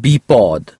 বিপদ